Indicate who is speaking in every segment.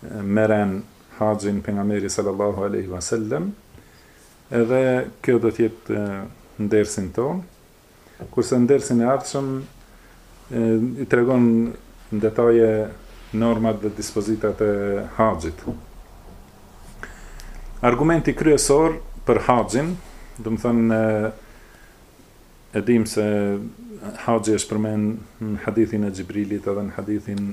Speaker 1: me ren haxhin pejgamberi sallallahu alejhi wa sellem edhe kjo do të jetë në dersin tonë kurse në dersin e ardhshëm i tregon në detaje normat dhe dispozitat e haxhit argumenti kryesor për haxhin domethënë e dim se haxhi është përmend në hadithin e Xhibrilit edhe në hadithin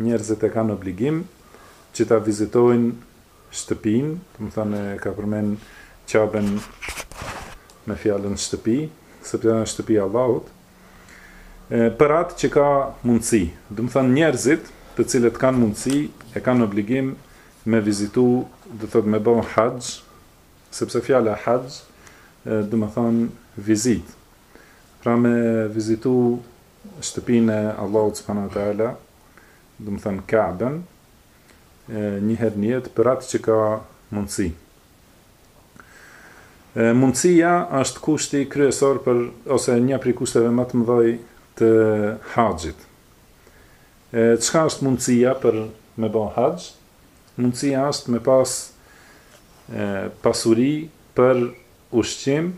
Speaker 1: Njerëzit e kanë obligim që ta vizitojnë shtëpinë, domethënë e ka përmend Kaben me fjalën shtëpi, sepse është shtëpia e Allahut. E, për atë që ka mundësi, domethënë njerëzit të cilët kanë mundësi e kanë obligim me vizitu, do të thotë me bo haxh, sepse fjala haxh domethënë vizitë. Pra me vizitu Shtëpinë e Allahut subhanahu wa ta'ala, domethënë Ka'ben, një herë në jetë për atë që ka mundësi. Mundësia është kushti kryesor për ose një prej kushteve më të mëdha të haxhit. Çka është mundësia për me bo haxh? Mundësia është me pas pasuri për ushqim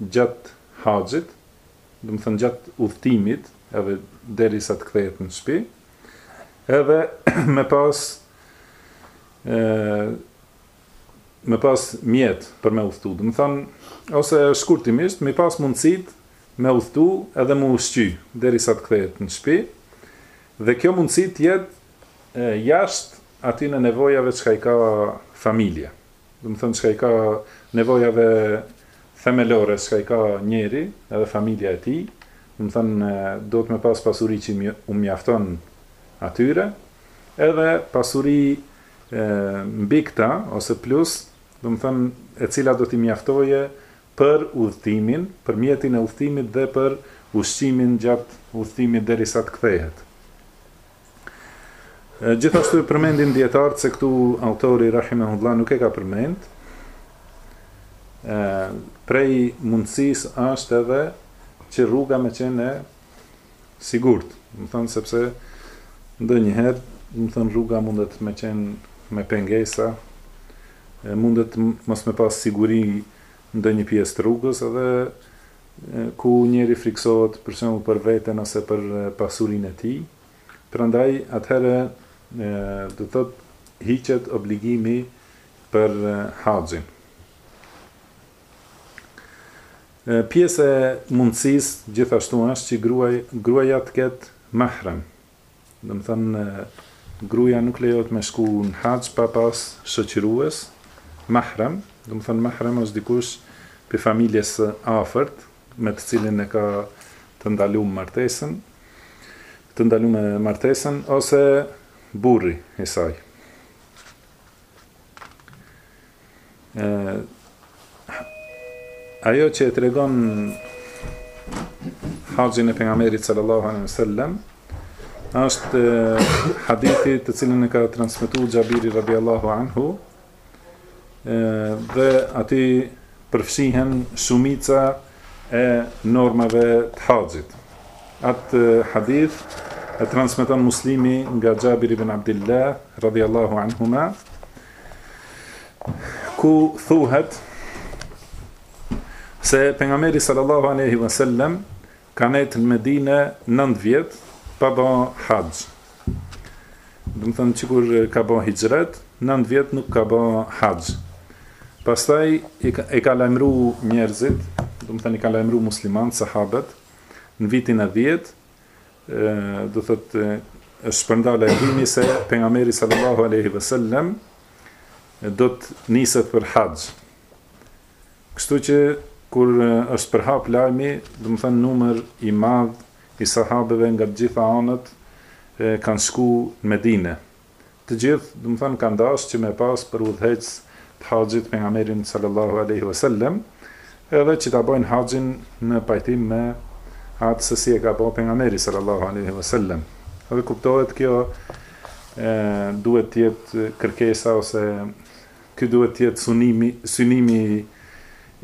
Speaker 1: gjatë haxhit, domethënë gjatë udhëtimit edhe deri sa të kthehet në shtëpi, edhe me pas e, me pas mjet për me udhëtu, domethënë, ose shkurtimisht, me pas mundësit me udhëtu edhe mu ushqy, deri sa të kthehet në shpi, dhe kjo mundësi t'jetë jashtë atyne nevojave çka i ka familje. Domethënë çka i ka nevojave themelore çka i ka njeri edhe familja e tij, domethënë duhet me pas pasuri që u mjafton atyre, edhe pasuri mbi këta ose plus domethënë e cila do t'i mjaftoje për udhëtimin, për mjetin e udhëtimit dhe për ushqimin gjatë udhëtimit derisa të kthehet. Gjithashtu përmendin dietarët se këtu autori rahimehullah nuk e ka përmend. Ë prej mundësisë është edhe që rruga me qenë e sigurt, domethënë sepse ndonjëherë, domethënë rruga mundet me qenë me pengesa, e mundet mos me pas siguri ndonjë pjesë të rrugës edhe ku njeri frikësohet për shembull për veten ose për pasurinë e tij, prandaj atëherë do të thotë hiqet obligimi për haxhin. Pjesë e mundësisë gjithashtu është që gruaja të ketë mahrem, Domethënë gruaja nuk lejohet me shku në haxh pa pas shoqërues, mahrem, domethënë mahrem është dikush prej familjes së afërt me të cilin e ka të ndaluar martesën, të ndalume martesën, ose burri i saj. Ajo që e tregon haxhin e pejgamberit sallallahu alaihi wasallam është hadithi të cilin e ka transmetu Xhabiri radiallahu anhu dhe aty përfshihen shumica e normave të haxhit. Atë hadith e transmeton Muslimi nga Xhabir ibn Abdillah, radhjallahu anhuma, ku thuhet se pejgamberi sallallahu alaihi wasallam ka nejtë në Medinë 9 vjet pa bë haxh. Domethënë që kur ka bë hixhret, 9 vjet nuk ka bë haxh. Pastaj i ka, ka lajmëru njerëzit, domethënë i ka lajmëru muslimanët, sahabët në vitin e 10 do të thotë është shpërnda lajmi se pejgamberi sallallahu alaihi wasallam do të niset për haxh. Kështu që kur është përhap lajmi, domethënë numër i madh i sahabeve nga të gjitha anët kanë shku në Medinë Të gjithë, domethënë, kanë dashtë që me pasë për udhëheqës të haxhit Pejgamberin sallallahu alejhi ve sellem, edhe që ta bëjnë haxhin në pajtim me atë se si e ka bë Pejgamberi sallallahu alejhi ve sellem. Edhe kuptohet kjo e, duhet të jetë kërkesa ose ky duhet të jetë synimi, synimi i,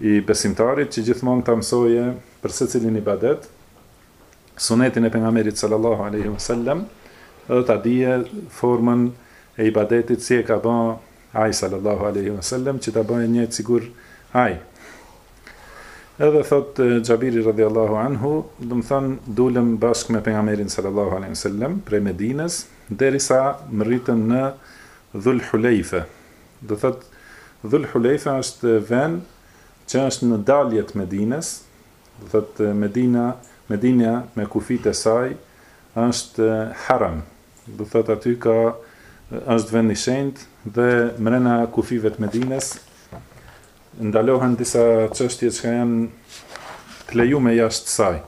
Speaker 1: i besimtarit që gjithmonë ta mësojë për secilin ibadet, Sunetin e Pejgamberit sallallahu alejhi ve sellem dhe ta dije formën e ibadetit si e ka ba Ai sallallahu alejhi ve sellem që ta baje njëjtë sikur Ai. Edhe thot Xhabiri radhiyallahu anhu, domethënë dulëm bashkë me Pejgamberin sallallahu alejhi ve sellem prej Medines derisa mritëm në Dhul Hulejfe. Do thot Dhul Hulejfe është vend që është në dalje të Medines, Do thotë Medina, Medina me kufijtë e saj është Haram, do thotë aty ka është vend i shenjtë dhe mrena kufijve të Medines ndalohen disa çështje çka janë të lejume jashtë saj.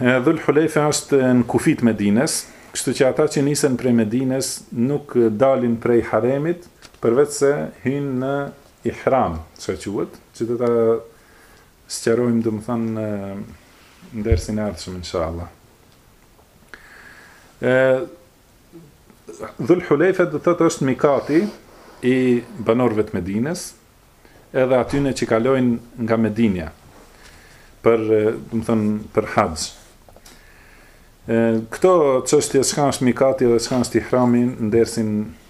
Speaker 1: E Dhul Hulejfe është në kufi të Medines, kështu që ata që nisen prej Medines nuk dalin prej Haremit përveçse hyjnë në Ihram çka quhet, që do ta sqarojmë domethënë në dersin e ardhshëm inshallah. E Dhul Hulejfe do të thotë është mikati i banorëve të Medinës, edhe atyre që kalojnë nga Medinija për, domethënë, për haxh. Këto çështje çka është mikati dhe çka është ihrami në dersin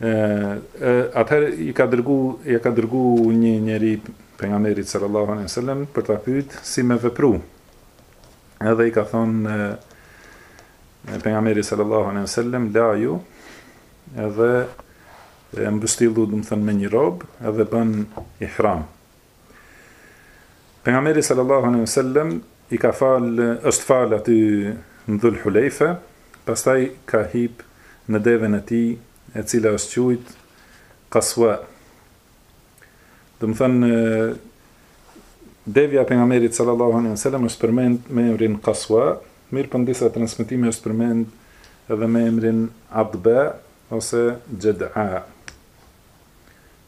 Speaker 1: Atëherë i ka dërgu, i ka dërgu një njeri pejgamberit sallallahu alaihi wasallam për ta pyet si me vepru. Edhe i ka thonë pejgamberi sallallahu alaihi wasallam laju edhe mbështillu, domethënë me një rrobë, edhe bën ihram. Pejgamberi sallallahu alejhi ve sellem i ka fal, është fal aty në Dhul Hulejfe, pastaj ka hip në devën e tij, e cila është quajt Qaswa. Domethënë devja e pejgamberit sallallahu alejhi ve sellem është përmend me emrin Qaswa, mirëpo në disa transmetime është përmend edhe me emrin Adba ose Xheda.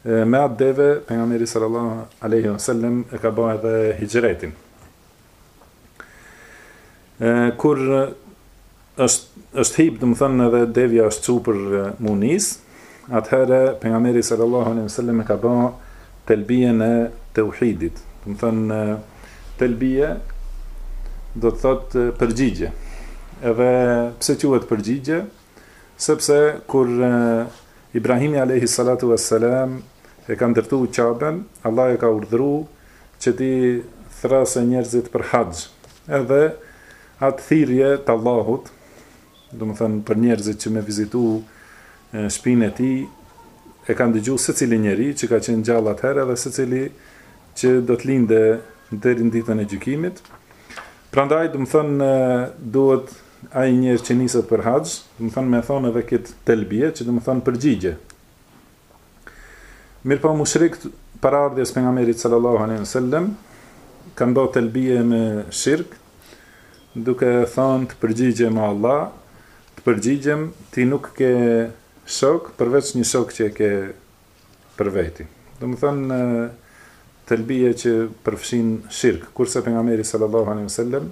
Speaker 1: E me atë deve Pejgamberi sallallahu alejhi ve sellem e ka ba edhe hixhretin. E kur është është hip, domethonë edhe devja është çu për m'u nis, atëherë pejgamberi sallallahu alejhi ve sellem e ka ba telbien e teuhidit. Domethonë telbie do të thotë përgjigje. Edhe pse quhet përgjigje, Sepse kur Ibrahimi alejhi salatu ves selam e ka ndërtu Qaben, Allahu e ka urdhru që t'i thrrasë njerëzit për haxh. Edhe atë thirrje të Allahut, domethënë për njerëzit që me vizitu shpinën e tij, e ka ndëgju secili njeri që ka qenë gjallë atëherë edhe secili që do të linde deri në ditën e gjykimit. Prandaj, domethënë duhet Ai njeri që niset për haxh, domethonë me e thonë edhe këtë telbije, që domethonë përgjigje. Mirpo mushrikt para ardhjes së Pejgamberit sallallahu alejhi ve sellem kanë bërë telbije me shirk, duke thonë të përgjigjem Allah, të përgjigjem ti nuk ke shok përveç një shok që e ke për veti. Domethonë telbije që përfshin shirk, kurse Pejgamberi sallallahu alejhi ve sellem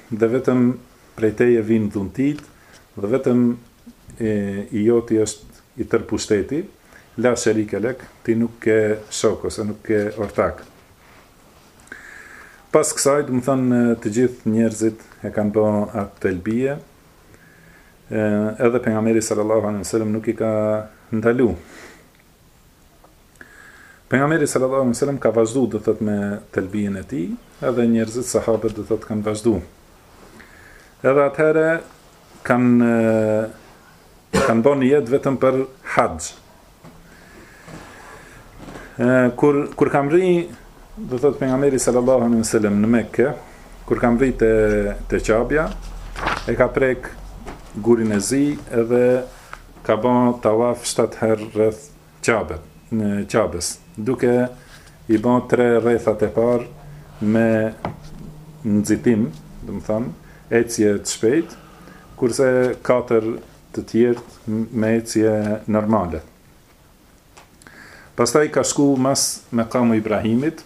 Speaker 1: Dhe vetëm prej teje vijnë dhuntitë, dhe vetëm i joti është i tërë pushteti, la sherike lek, ti nuk ke shok ose nuk ke ortak. Pas kësaj, domethonë të gjithë njerëzit e kanë bë atë telbije, edhe pejgamberi sallallahu alaihi wasallam nuk i ka ndalu. Pejgamberi sallallahu alejhi ve sellem ka vazhdu do thot me telbien e tij, edhe njerëzit sahabët do thot kanë vazhdu. Edhe atëherë kanë kanë bën nijet vetëm për haxh. Kur kur ka mrri, do thot pejgamberi sallallahu alejhi ve sellem në Mekë, kur ka mrri te te Qabja, e ka prek gurin e zi edhe Ka ba tawaf shtatë herë rreth Qabes, Qabes, duke i ba tre rrethat e parë me nxitim, domethënë, ecje të shpejtë, kurse katër të tjerët me ecje normale. Pastaj ka shku mas Mekamu Ibrahimit,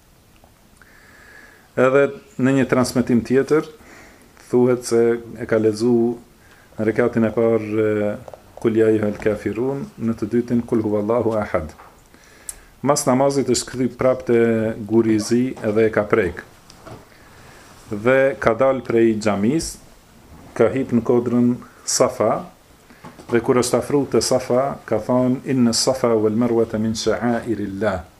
Speaker 1: Edhe në një transmetim tjetër thuhet se e ka lexu në rekatin e parë Kul ja ejuhel kafirun, në të dytin Kul huwallahu ahad. Mas namazit është kthy prapë te guri i zi dhe e ka prek. Dhe ka dal prej xhamis, ka hip në kodrën Safa dhe kur është afru te Safa, ka thënë inna Safa wal Marwata min sha'airillah.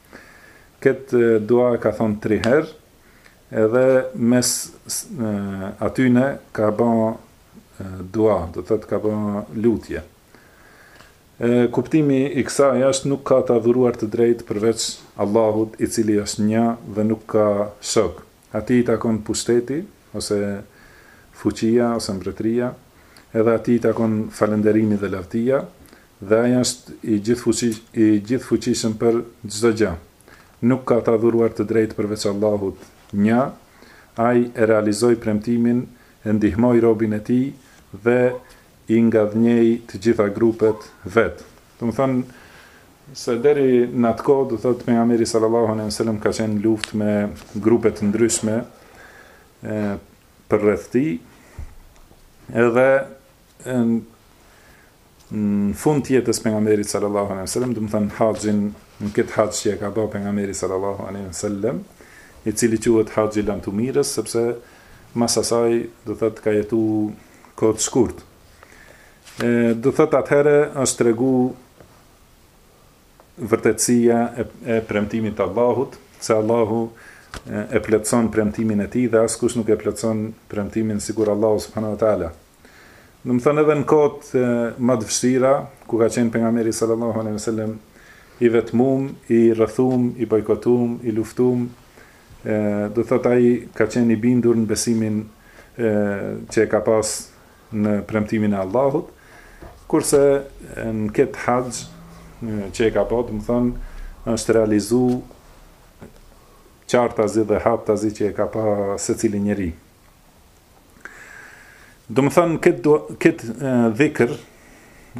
Speaker 1: Këtë dua e ka thonë tri herë, edhe mes atyne ka ba dua, do të thotë ka ba lutje. E, kuptimi i kësaj është nuk ka të adhuruar të drejtë përveç Allahut i cili është një dhe nuk ka shok. Atij i takon pushteti, ose fuqia, ose mbretëria, edhe Atij i takon falënderimi dhe lavdia, dhe Ai është i Gjithë, i Gjithëfuqishëm për çdo gjë. Nuk ka të adhuruar të drejtë përveç Allahut Një. Ai e realizoi premtimin, e ndihmoi robin e Tij dhe i ngadhnjej të gjitha grupet vet domethënë se deri në atë kohë do thot pejgamberi sallallahu alejhi wasallam ka qenë në luftë me grupe të ndryshme e për rreth tij edhe në fund të jetës pejgamberit sallallahu alejhi wasallam domethënë haxhin në këtë haxh që e ka bërë pejgamberi sallallahu alejhi wasallam i cili quhet haxhi i lamtumirës sepse mas asaj do thot ka jetu kohë të shkurt. E, do të thotë atëherë është tregu vërtetësia e, e premtimit të Allahut, se Allahu e plotëson premtimin e tij dhe askush nuk e plotëson premtimin sikur Allahu subhanahu wa taala. Domethënë edhe në kohët ma të vështira, ku ka qenë pejgamberi sallallahu alaihi wasallam i vetmum, i rrethum, i bojkotum, i luftum, Do të thotë ai ka qenë i bindur në besimin që e ka pas në premtimin e Allahut, kurse në këtë haxh që e ka ba, domethënë, është realizu qartazi dhe haptazi që e ka pa secili njeri. Domethënë, këtë, dua, këtë e, dhikër,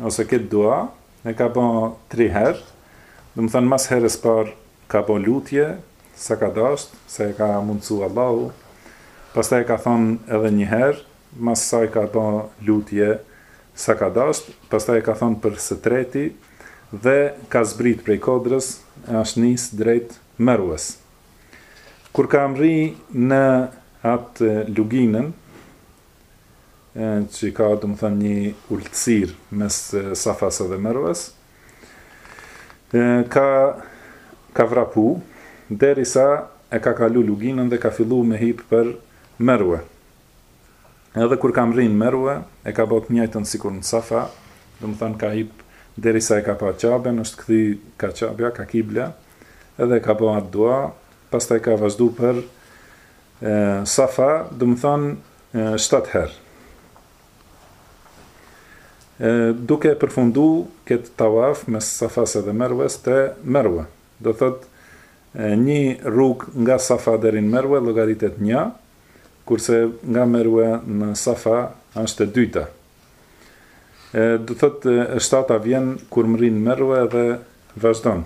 Speaker 1: ose këtë dua, e ka ba tri herë, domethënë, mas herës parë ka ba lutje, Sa ka dashtë, sa e ka mundësu Allahu, pastaj e ka thanë edhe një herë, mas kësaj ka ba lutje sa ka dashtë, pastaj e ka thanë për së treti, dhe ka zbritë prej kodrës, asht nisë drejt Merwes. Kur ka mrri në atë luginën, që ka, domethënë, një ultësirë mes Safas edhe Merwes, ka ka vrapu derisa e ka kalu luginën dhe ka fillu me hip për Merue. Edhe kur ka mrri në Merue, e ka bo të njëjtën sikur në Safa, domethënë ka hip derisa e ka pa Qaben, është kthy ka Qabja, ka Kibla, edhe e ka bo atë dua, pastaj ka vazhdu për e, Safa, domethënë shtatë herë. E, duke e përfundu këtë tawaf mes Safas edhe Merwes te Merwa. Do të thotë, një rrugë nga Safa deri në Merwe llogaritet nja, kurse nga Merwe në Safa është e dyta. E, do të thotë, e shtata vjen kur mrrin Merwe dhe vazhdon.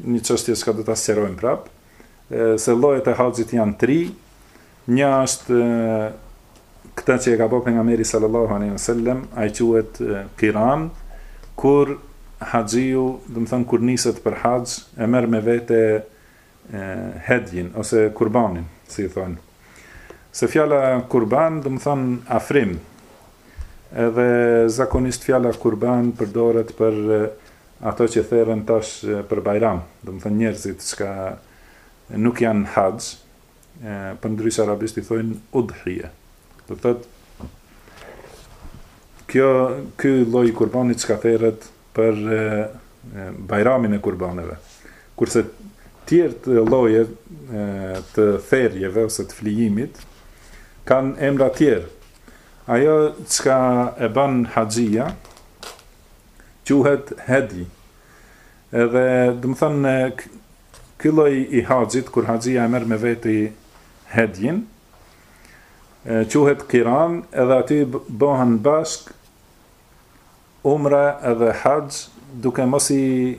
Speaker 1: Një çështje çka do ta sqarojmë prapë, se llojet e haxhit janë tri. Një është kjo që e ka bërë pejgamberi sallallahu alaihi wasallam, ai quhet kiran, kur haxhiu, domethënë kur niset për haxh, e merr me vete hedjin ose kurbanin, si i thonë. Se fjala kurban, domethënë afrim. Edhe zakonisht fjala kurban përdoret për Ato që therren tash për Bajram, domethënë njerëzit çka nuk janë në haxh, përndryshe arabisht i thojnë udhije. Do thotë kjo ky lloj i kurbanit çka therret për Bajramin e kurbaneve. Kurse tjerët lloje të therrjeve ose të flijimit kanë emra tjerë. Ajo çka e ban haxhia quhet hedji. Edhe, domethanë, ky lloj i haxhit kur haxhia e merr me veti hedjin, quhet kiran, edhe aty bohen bashk umra edhe haxh, duke mos i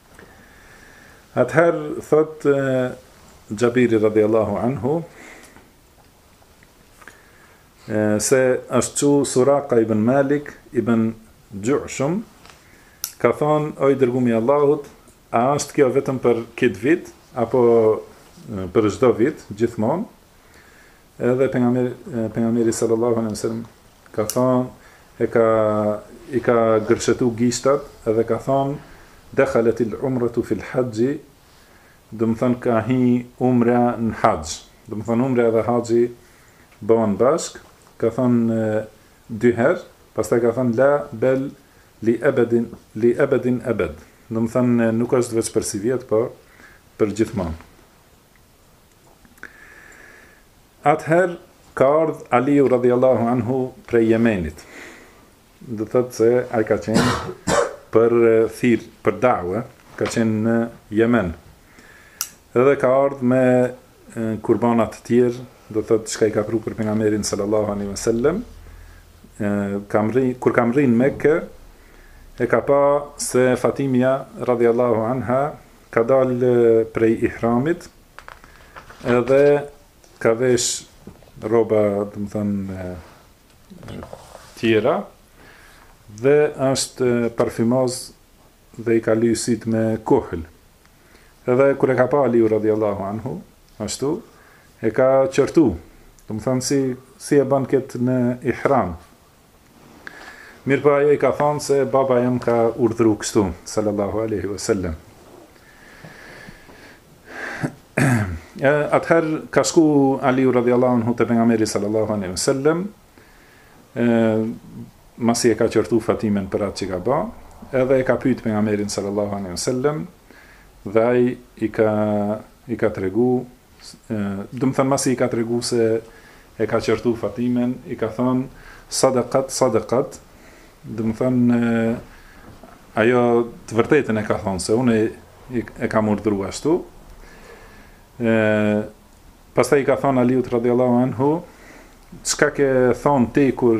Speaker 1: Atëherë, thot Xhabiri radiallahu anhu, se është që Suraka ibn Malik ibn Xhushum, ka thonë, o i dërgumi i Allahut, a është kjo vetëm për kët vit, apo për çdo vit, gjithmonë, Edhe pejgamberi pejgamberi sallallahu alejhi wasallam ka thënë e ka i ka gërshetu gishtat edhe ka thënë dekhaletil umratu fil haxh do të thënë ka hi umra në haxh domethënë umra dhe haxhi bëhen bashk ka thënë dy herë pastaj ka thënë la bel li ebedin li ebedin ebed domethënë nuk është veç për sivjet po për gjithmonë Atëherë ka ardh Aliu radhiyallahu anhu prej Jemenit. Do thotë se ai ka qenë për thirrje, për dawe, ka qenë në Jemen. Edhe ka ardh me kurbana të tjerë, do thotë çka i ka pru për pejgamberin sallallahu alaihi wasallam. Ka mrri, kur ka mrri në Mekë, e ka pa se Fatimia radhiyallahu anha ka dalë prej ihramit edhe ka vesh rroba, domethënë, tjera dhe është parfymos dhe i ka ly sytë me kuhl. Edhe kur e ka pa Aliu radhiyallahu anhu, ashtu e ka qortu. Domethënë si si e ban këtë në ihram. Mirëpo ajo i ka thënë se babai jem ka urdhru kështu, sallallahu alejhi ve sellem. Atëherë ka shku Aliu radhiyallahu anhu te pejgamberi sallallahu alejhi ve sellem, masi e ka qortu Fatimen për atë që ka ba, edhe e ka pyet pejgamberin sallallahu alejhi ve sellem dhe ai i ka i ka tregu Domethënë masi i ka tregu se e ka qortu Fatimen, i ka thënë sadakat sadakat, domethënë ajo të vërtetën e ka thënë se unë e kam urdhru ashtu. Ë pastaj i ka thënë Aliut radhiyallahu anhu, çka ke thënë ti kur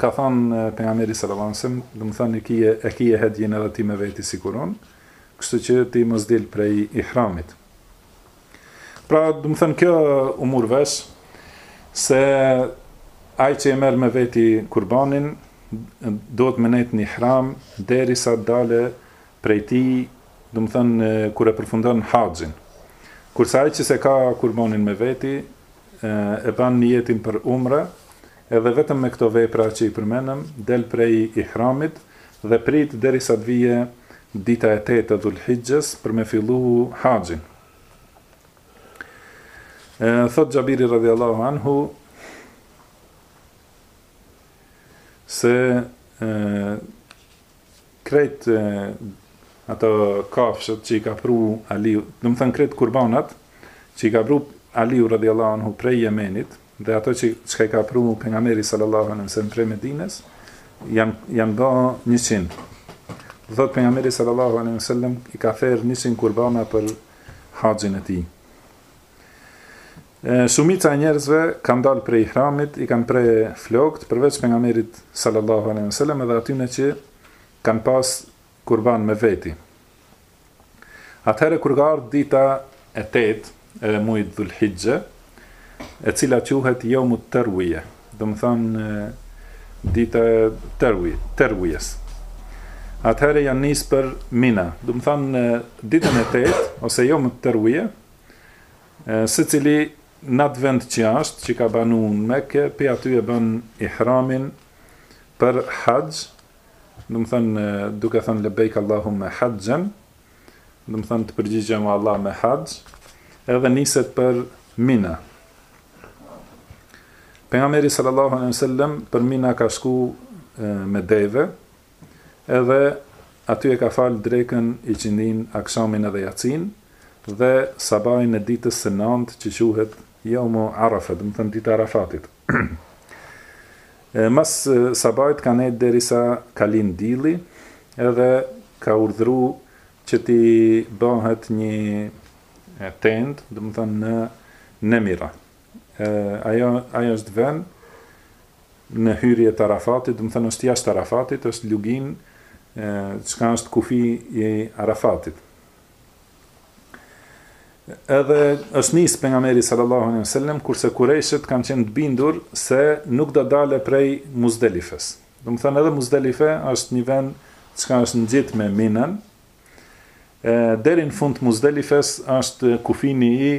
Speaker 1: Ka thënë Pejgamberi sallallahu alejhi ve sellem, Domethënë e kie e kie hedjin edhe ti me veti sikur unë, kështu që ti mos dil prej ihramit. Pra, domethënë kjo u mur vesh se ai që e merr me veti kurbanin do të mbetet në ihram derisa del prej tij, domethënë kur e përfundon haxhin. Kurse ai që s'e ka kurbanin me veti, e bën nijetin për umre, edhe vetëm me këto vepra që i përmenëm, del prej Ihramit dhe prit derisa të vijë dita e tetë e Dhul-Hixhes për me fillu Haxhin. Thotë Xhabiri radhiyallahu anhu se krejt ato kafshët që i ka pru Aliu, domethënë krejt kurbanat që i ka pru Aliu radhiyallahu anhu prej Jemenit, Dhe ato që çka i ka pru Pejgamberi sallallahu alejhi ve sellem prej Medines jan jan ba njëqind. Domethënë Pejgamberi sallallahu alejhi ve sellem i ka therr njëqind kurbana për haxhin e tij. Shumica e njerëzve kanë dalë prej ihramit, i kanë pre flokët, përveç pejgamberit sallallahu alejhi ve sellem edhe atyre që kanë pas Kurban me veti. Atëherë kur ka ardh dita e tetë e muajit Dhul-Hixhe, e cila quhet Yawmut Tarwiya, domethënë dita e Tarwi, Tarwiyes. Atëherë janë nis për Mina, domethënë ditën e tetë ose Yawmut Tarwiya, secili në atë vend që është, që ka banu në Mekë, pe aty e ban ihramin për haxh Domethënë duke thënë Lebejk Allahumme Haxhen, domethënë të përgjigjem o Allah me haxh, edhe niset për Mina. Pejgamberi sallallahu alejhi ve sellem për Mina ka shku me deve, edhe aty e ka fal drekën iqindinë akshamin edhe jacin dhe sabajin e ditës së nantë që quhet Yawmu Arafa, domethënë dita e Arafatit. Mas sabajt ka nejt derisa ka lind dielli edhe ka urdhru që t'i bahet nji tendë domethonë në Nemira ajo ajo është ven në hyrje të Arafatit domethonë është jashtë Arafatit është luginë çka është kufi i Arafatit Edhe është nis pejgamberi sallallahu alaihi wasallam kurse kurejshët kanë qenë të bindur se nuk do dale prej Muzdelifes. Domethonë edhe Muzdelife është një vend çka është ngjit me Minën. E deri në fund të Muzdelifes është kufini i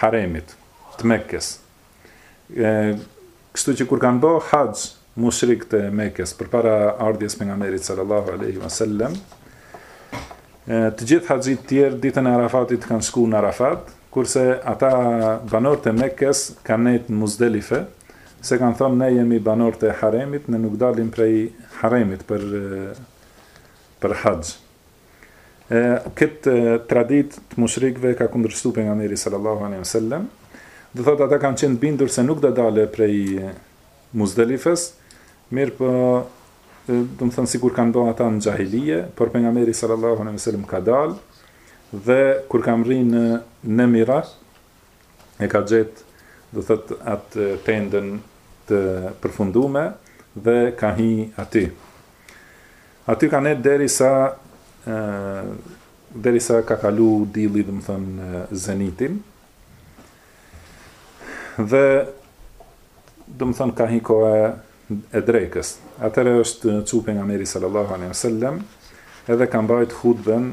Speaker 1: Haremit të Mekës. Kështu që kur kanë bo haxh mushrikët e Mekës përpara ardhjes pejgamberit sallallahu alaihi wasallam, të gjithë haxhitë tjerë ditën e Arafatit kanë shku në Arafat, kurse ata banorët e Mekës kanë nejt në Muzdelife, se kanë thonë ne jemi banorët e Haremit, ne nuk dalim prej Haremit për për haxh. E, këtë traditë të mushrikve ka kundërshtu pejgamberi sallallahu alejhi ve sellem, do thotë ata kanë qenë bindur se nuk do dale prej Muzdelifes, mirëpo, domethënë sikur kanë bërë ata në xhahilije, por pejgamberi sallallahu alejhi ve sellem ka dalë dhe kur ka mrri në Nemira, e ka gjetë do thot atë tendën të përfundume dhe ka hi aty. Aty ka ne derisa derisa ka kalu dilli domethënë zenitin dhe domethënë ka hi koha e drekës. Atëherë është çu pejgamberi sallallahu alaihi sallam edhe ka mbajt hutben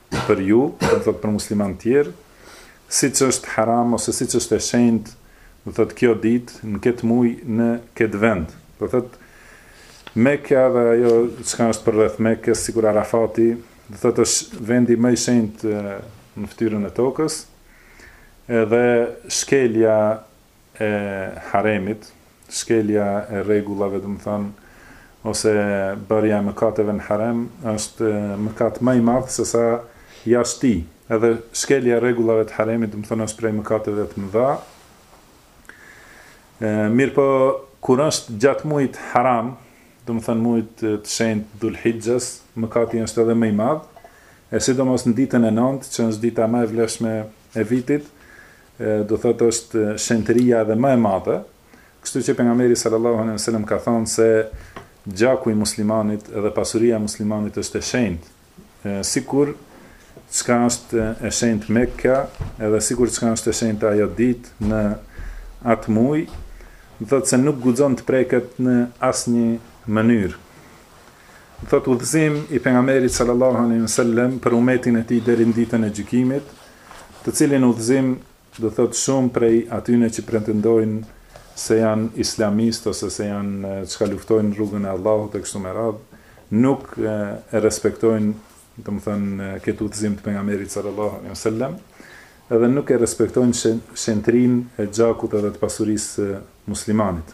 Speaker 1: për ju, do të thotë për muslimanë tjerë, siç është haram ose siç është e shenjtë, do të thotë kjo ditë në këtë muaj në këtë vend. Do të thotë Mekka dhe ajo çka është përreth Mekës, sikur Arafati, do të thotë është vendi më i shenjtë në fytyrën e tokës. Edhe shkelja e haremit, shkelja e rregullave domethënë ose bërja e mëkateve në harem është mëkat më i madh sesa jashtë tij, edhe shkelja e rregullave të haremit domethënë është prej mëkateve të mëdha, mirëpo kur është gjatë muajit haram, domethënë muajit të shenjtë dhul hixhes, mëkati është edhe më i madh, e sidomos në ditën e nëntë që është dita më e vlefshme e vitit, do thotë është shenjtëria edhe më e madhe, kështu që pejgamberi sallallahu alejhi ve selem ka thënë se gjaku i muslimanit edhe pasuria e muslimanit është e shenjtë, sikur çka është e shenjtë Mekka, edhe sikur çka është e shenjtë ajo ditë në atë muaj, do thotë se nuk guxon të preket në asnjë mënyrë. Do thotë udhëzim i pejgamberit sallallahu alejhi ve sellem për umetin e tij deri në ditën e gjykimit, Të cilin udhëzim do thotë shumë prej atyne që pretendojnë se janë islamistë ose se janë çka luftojnë rrugën e Allahut e kështu me radhë, nuk e respektojnë domethënë këtë udhëzim të Pejgamberit sallallahu alejhi ve sellem, edhe nuk e respektojnë shenjtërinë e gjakut edhe të pasurisë së muslimanit.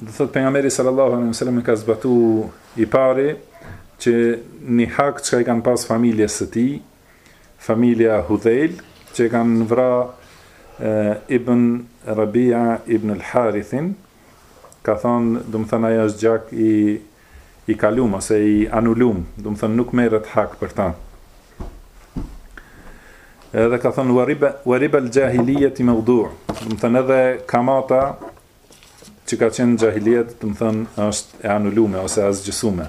Speaker 1: do thot pejgamberi sallallahu alaihi wasallam e ka zbatu i pari që një hak çka i kanë pas familjes së tij, familja Hudhejl, që e kanë vra e, Ibn Rabia Ibn Al-Harithin, ka thonë, domethënë ai është gjak i i kalum ose i anulum, domethënë nuk merret hak për ta. Edhe ka thënë wa riba al jahiliyyah mawdu', domethënë edhe kamata që ka qenë n'xhahilijet, domethënë është e anulume ose asgjësume.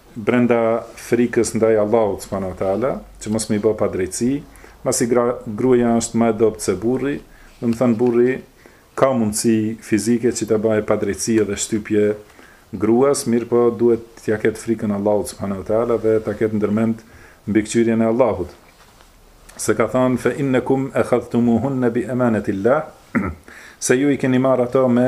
Speaker 1: brenda frikës ndaj Allahut subhanahu wa ta'ala, që mos me i ba padrejtësi, mbasi gra, gruaja është më e dobët se burri, domethënë burri ka mundësi fizike që të bajë padrejtësi edhe shtypje gruas, mirëpo duhet t'ja ketë frikën Allahut subhanahu wa ta'ala dhe ta ketë ndërmend mbikëqyrjen e Allahut. Se ka thënë fe innakum akhadhtumuhunna bi amanatillah, se ju i keni marrë ato me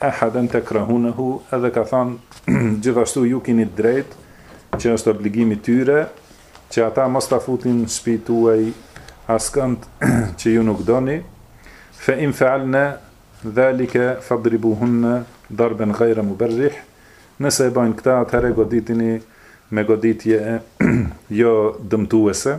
Speaker 1: Ahadan takrahunahu edhe ka thënë, Gjithashtu ju kini të drejtë, që është obligim i tyre, që ata mos ta futin në shtëpitë tuaj askënd që ju nuk doni, fa in fa'alna dhalika fadribuhunna darban ghayra mubarrih, nëse e bëjnë këta, atëherë goditini me goditje jo dëmtuese.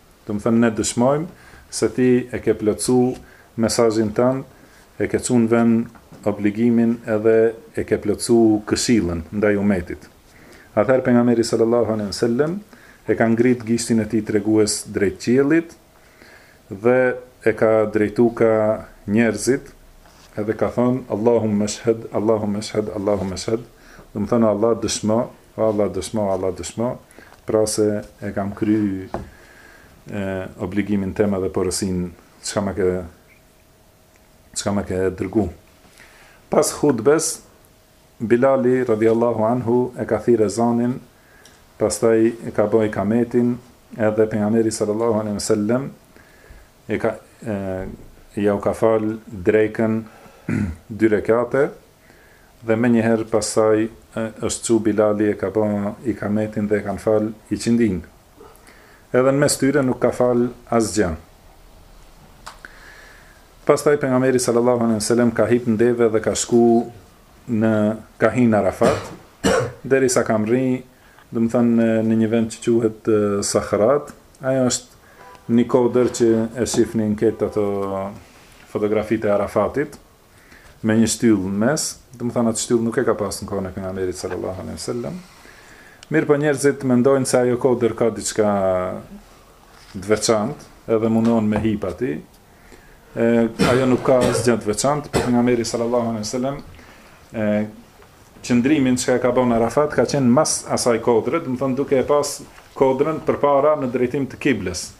Speaker 1: Domethënë ne dëshmojmë se ti e ke plotësu mesazhin tënd, e ke çu në vend obligimin edhe e ke plotësu këshillën ndaj umetit. Atëherë Pejgamberi sallallahu alejhi ve sellem e ka ngrit gishtin e tij tregues drejt qiellit dhe e ka drejtu ka njerëzit edhe ka thënë, Allahumma shhed, Allahumma shhed, Allahumma shhed, domethënë, Allah, dëshmo, Allah dëshmo Allah dëshmo pra se e kam kry obligimin tem edhe porosin çka më ke çka më ke dërgu pas hutbes Bilali radhiyallahu anhu e ka thirr ezanin pastaj e ka bo ikametin edhe pejgamberi sallallahu alaihi wasallam e ka e, jau ka fal drekën dy rekate dhe menjëherë pas saj është çu Bilali e ka ba ikametin dhe e kanë falë iqindinë. Edhe në mes tyre nuk ka falë asgjë. Pastaj pejgamberi sallallahu alejhi ve sellem ka hip n'deve dhe ka shku në kah n'Arafat, derisa ka mri, domethënë në një vend që quhet Sahrat, ajo është një kodër që e shifni në këtë ato fotografitë e Arafatit. me një shtyllë në mes, domethënë atë shtyllë nuk e ka pas në kohën e pejgamberit sallallahu alaihi wasallam. Mirëpo njerëzit mendojnë se ajo kodër ka diçka të veçantë, edhe mundohen me hip aty. E, ajo nuk ka asgja të veçantë, pejgamberi sallallahu alaihi wasallam e, qëndrimin që ka bo n'Arafat, ka qenë mas asaj kodre, domethënë duke e pas kodrën përpara në drejtim të kibles.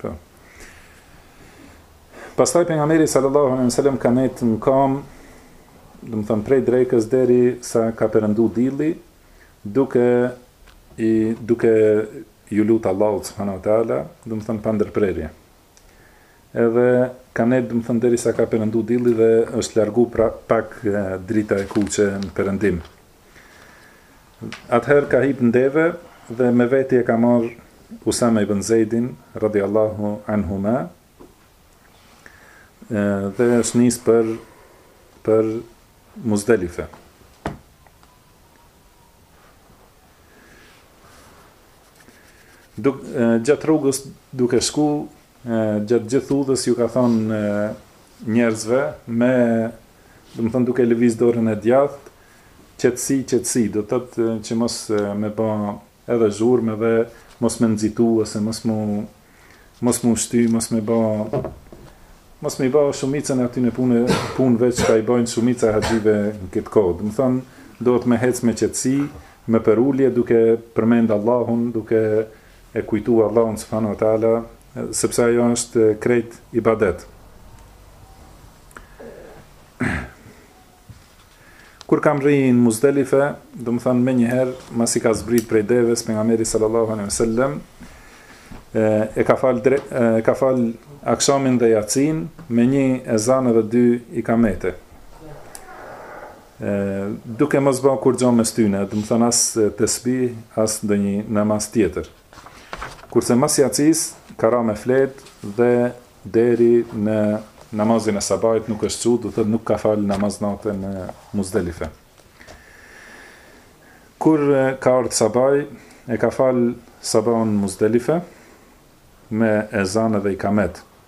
Speaker 1: Po. Pastaj pejgamberi sallallahu alejhi ve sellem ka nejt në kam, domethonë prej drekës deri sa ka perëndu dilli, duke i duke ju lut Allahut subhanahu wa taala, domethonë pa ndërprerje. Edhe ka nejt domethonë deri sa ka perëndu dilli dhe është largu pra, pak drita e kuqe në perëndim. Atëherë ka hipë n'deve dhe me veti e ka marrë Usame ibn Zejdin, radi Allahu anhuma, dhe është nisë për, për Muzdelife. Duk, gjatë rrugës duke shku, Gjatë gjithë udhës ju ka thënë njerëzve me, domethonë duke lëviz dorën e djathtë, qetësi, qetësi, do të thotë që mos me ba edhe zhurmë edhe mos me nxitu ose mos mu mos mu shty, mos me ba mos me i ba shumicën e atyre punë, punëve çka i bajnë shumica e haxhive në këtë kohë. Domethonë duhet me hec me qetësi, me perulje duke përmend Allahun, duke e kujtu Allahun subhanehu ve teala sepse ajo është krejt ibadet. Kur ka mrri në Muzdelife, domethanë menjëherë, masi ka zbrit prej deves, pejgamberi sallallahu alejhi ve sellem, e ka falë dre, fal akshamin dhe jacin, me një ezan dhe dy ikamete. E, duke mos ba kurgjo mes tyne, domethanë as tesbih, as ndonjë namaz tjetër. Kurse mas jacis, ka ra me flet dhe deri në namazin e sabahit nuk është çu, do të thotë nuk ka falë namaz nate në Muzdelife. Kur ka ardhë sabahi, e ka falë sabahin n'Muzdelife me ezan dhe ikamet.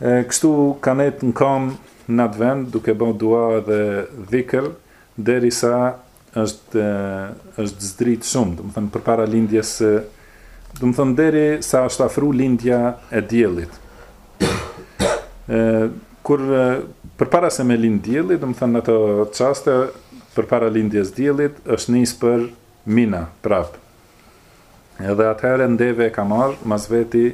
Speaker 1: E kështu ka nejt n'kom n'at vend duke ba dua edhe dhikr deri sa është është zdrit shumë, domethonë përpara lindjes së domethonë deri sa është afru lindja e diellit. E kur përpara se me lind dielli, domethonë ato çaste përpara lindjes diellit është nis për Mina prap. Edhe atëherë n'deve e ka marrë mas veti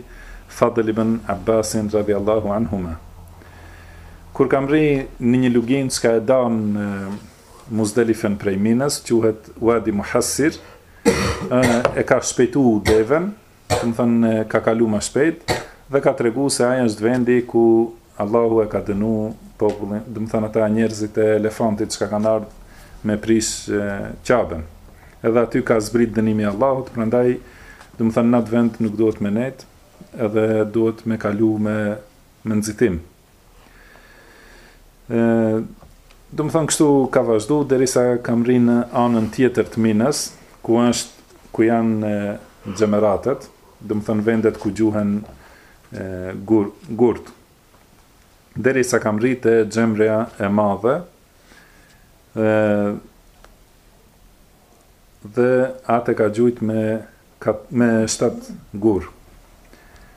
Speaker 1: Fadl ibn Abbasin radhiyallahu anhuma. Kur ka mrri në një luginë çka e dan Muzdelifen prej Minës, quhet Wadi Muhassir, e ka shpejtu deven, domethanë ka kalu ma shpejt, dhe ka tregu se ai është vendi ku Allahu e ka dënu popullin, domethënë ata njerëzit e elefantit që kanë ardh me prish Qaben. Edhe aty ka zbrit dënimi i Allahut, prandaj domethënë në atë vend nuk duhet me net, edhe duhet me kalu me me nxitim. Ë domethënë kështu ka vazhdu derisa ka mrri në anën tjetër të Minës, ku është ku janë xhemeratet, domethënë vendet ku gjuhen gurtë, deri sa ka mrri te Xhemrja e Madhe, dhe atë e ka gjujt me me shtat gur.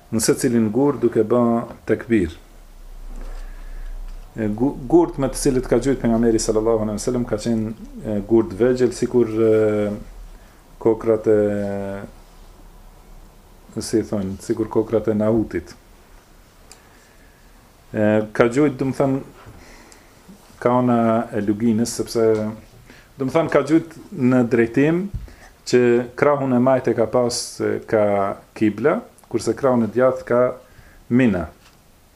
Speaker 1: Në secilin gur duke bë tekbir. Gurt me të cilët ka gjujt pejgamberi sallallahu alejhi ve sellem ka qenë gurë t'vegjël sikur Kokrrat e si i thonë, sikur kokrrat e nohutit. E, ka gjujt, domethënë, ka ana e luginës, sepse, domethënë, ka gjujt në drejtim, që krahun e majtë e ka pas ka kibla, kurse krahun e djathë ka Mina.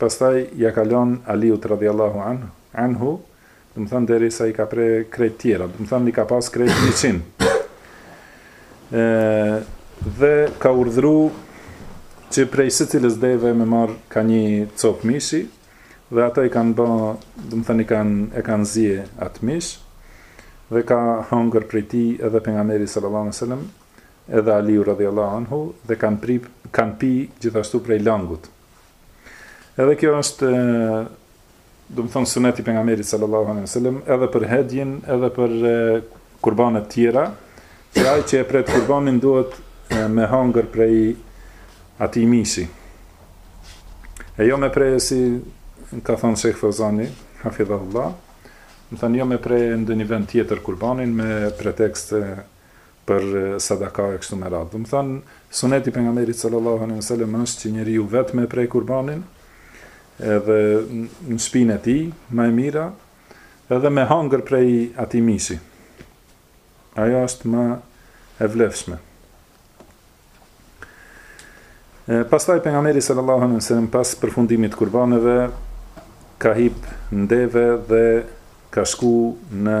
Speaker 1: pastaj ia ka lënë Aliut radhjallahu anh, anhu, domethënë deri sa i ka pre krejt të tjerat, domethënë i ka pas krejt njëqind. Ë dhe ka urdhëru që prej secilës deve me marr ka një copë mishi dhe ata i kanë bë, domethënë i kanë e kanë zie atë mish dhe ka hëngër prej tij edhe pejgamberi sallallahu alajhi wasallam edhe Aliu radhiyallahu anhu dhe kanë pri kanë pi gjithashtu prej langut. Edhe kjo është domethënë suneti i pejgamberit sallallahu alaihi wasallam edhe për hedjin, edhe për kurbanet e tjera, që ai që e pret kurbanin duhet me hangër prej atij mishi. E jo me pre si ka thon Sheikh Feuzani, hafidhullah, domethënë jo me pre në ndonjë vend tjetër kurbanin me pretekst për sadaka e kështu me radhë. Domethënë suneti i pejgamberit sallallahu alejhi ve sellem është që njeriu vetë me pre kurbanin edhe në shpinën e tij, më e mira, edhe me hangër prej atij mishi. Ajo është më e vlefshme. E, pastaj pejgamberi sallallahu alaihi wasallam pas përfundimit të kurbaneve ka hip n'deve dhe ka shku në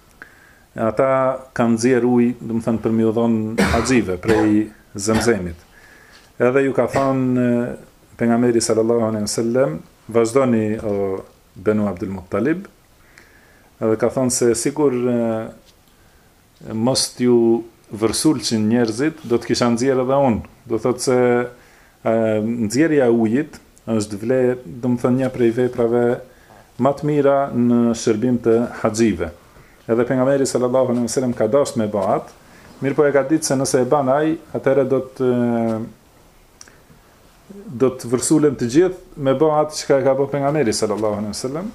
Speaker 1: E ata kanë nxjerrë ujë, domethënë për m'iu dhënë haxhive prej Zemzemit. Edhe ju ka thënë pejgamberi sallallahu alejhi ve sellem, vazhdoni o Benu Abdul Muttalib. Edhe ka thënë se sikur mos t'ju vërsulshin njerëzit, do të kisha nxjerrë edhe unë. Do thotë se Nxjerrja e ujit është vlerë, domethënë një prej veprave ma të mira në shërbim të haxhive. Edhe Pejgamberi sallallahu alejhi ve selem ka dashtë me ba atë, mirëpo e ka ditë se nëse e ban ai, atëherë do të do të vërsulen të gjithë me ba atë çka e ka bë Pejgamberi sallallahu alejhi ve selem,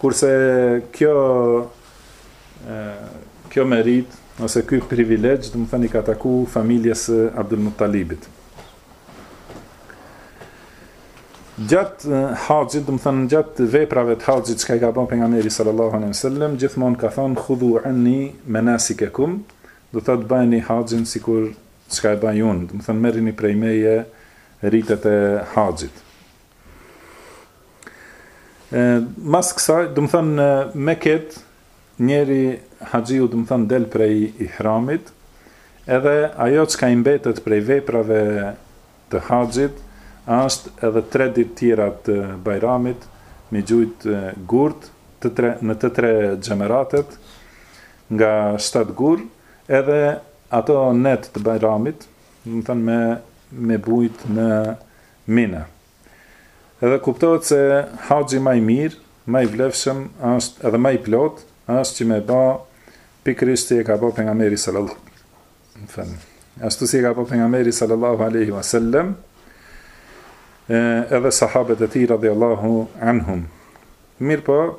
Speaker 1: kurse kjo kjo merit ose ky privilegj, domethënë i ka taku familjes së Abdul Muttalibit. Gjatë haxhit, domethënë, gjatë veprave të haxhit që i ka ba Pejgamberi sallallahu alejhi ve selem, gjithmonë ka thënë, khudhu anni menasikekum, do të thotë bajeni haxhin sikur çka e baj unë, domethënë, merrni prej meje ritet e haxhit. Mas kësaj, domethënë, me këtë, Njeri haxhiu domethënë del prej ihramit edhe ajo çka i mbetet prej veprave të haxhit asht edhe tre ditë tjera të bajramit me i gjujt gurt të tre në të tre xhemeratet nga shtatë gur edhe ato net të bajramit domethënë me me bujt në mina. Edhe kuptohet se haxhi ma i mirë, ma i vlefshëm është edhe ma i plotë është që me ba pikërisht si e ka ba pejgamberi sallallahu alaihi Ashtu si e ka ba pejgamberi sallallahu alaihi wasallam edhe sahabët e tij radhiyallahu anhum. Mirpo